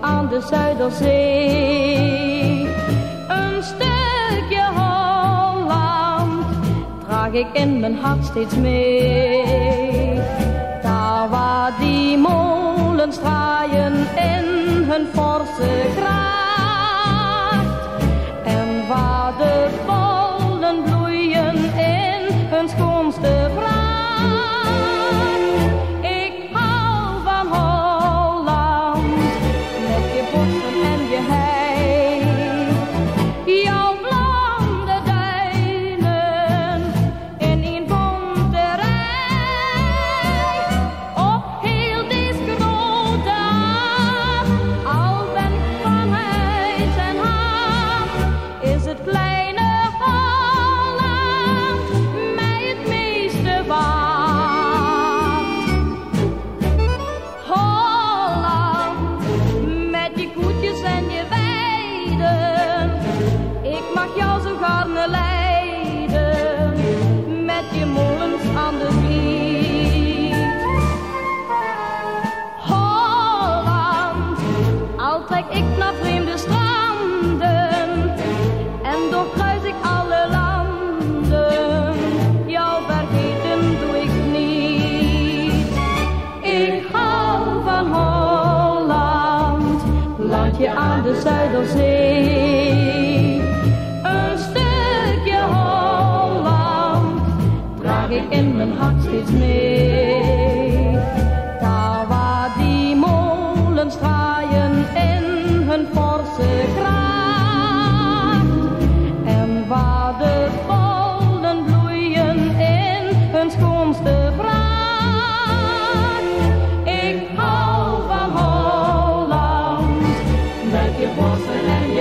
aan de Zuiderzee. Een stukje Holland draag ik in mijn hart steeds mee. Daar waar die molens draaien in hun forse. Trek ik naar vreemde stranden, en doorkruis ik alle landen. Jou vergeten doe ik niet. Ik hou van Holland, landje aan de Zuiderzee. Een stukje Holland draag ik in mijn hart steeds mee. En waar de volden bloeien in hun schoonste pracht. Ik hou van Holland, met je bossen en